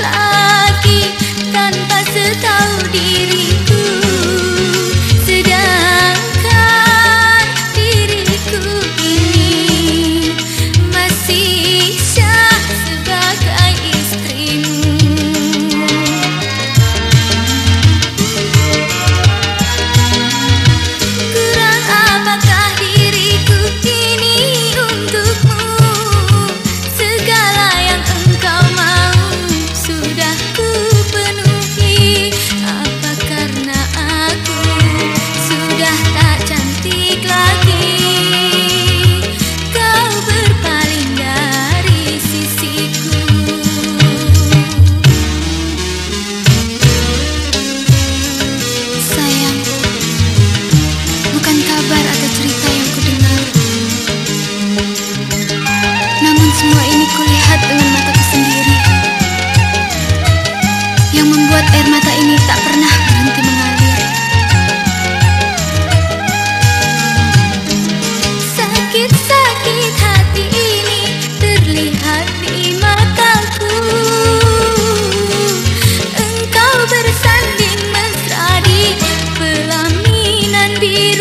love. Engkau bersanding mesra pelaminan biru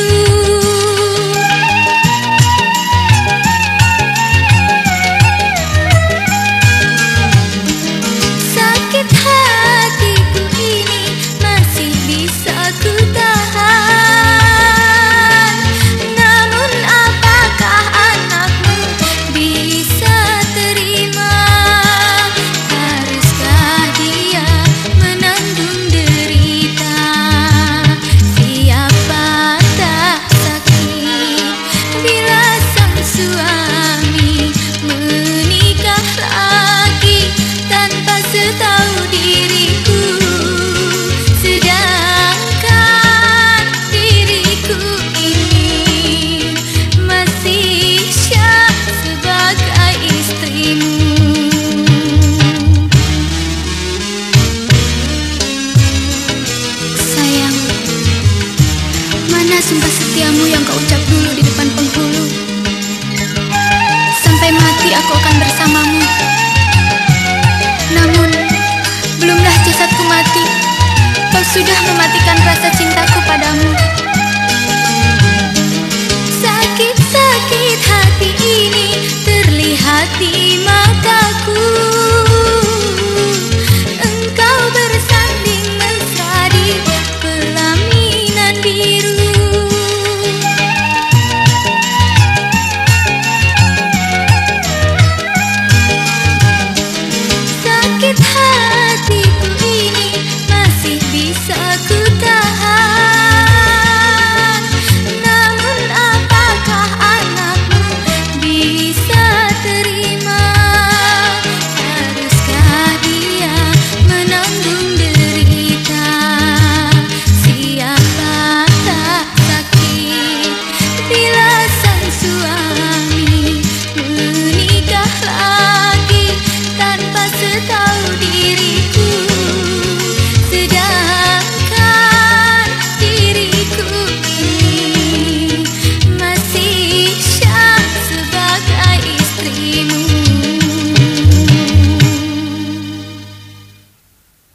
setiamu yang kau ucap dulu di depan penghulu. Sampai mati aku akan bersamamu. Namun, belumlah jasadku mati. Kau sudah mematikan rasa cintaku padamu. Sakit-sakit hati ini terlihat di